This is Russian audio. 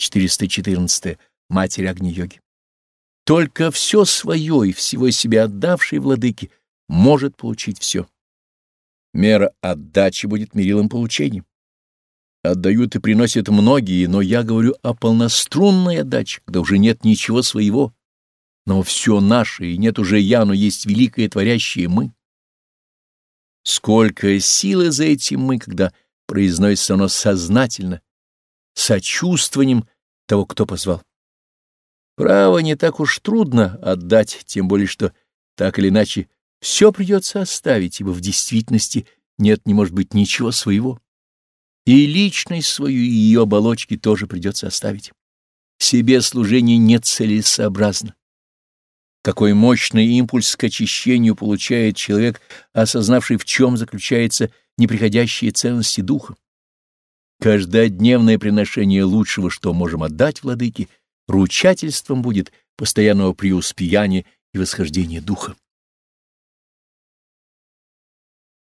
414. Матерь Агни-йоги. Только все свое и всего себя отдавший владыке может получить все. Мера отдачи будет мерилом получения. Отдают и приносят многие, но я говорю о полнострунной отдаче, когда уже нет ничего своего, но все наше, и нет уже я, но есть великое творящее мы. Сколько силы за этим мы, когда произносится оно сознательно, сочувствованием того, кто позвал. Право не так уж трудно отдать, тем более что так или иначе все придется оставить, ибо в действительности нет, не может быть ничего своего. И личность свою, и ее оболочки тоже придется оставить. Себе служение нецелесообразно. Какой мощный импульс к очищению получает человек, осознавший, в чем заключается неприходящие ценности духа. Каждодневное приношение лучшего, что можем отдать владыке, ручательством будет постоянного преуспеяния и восхождения духа.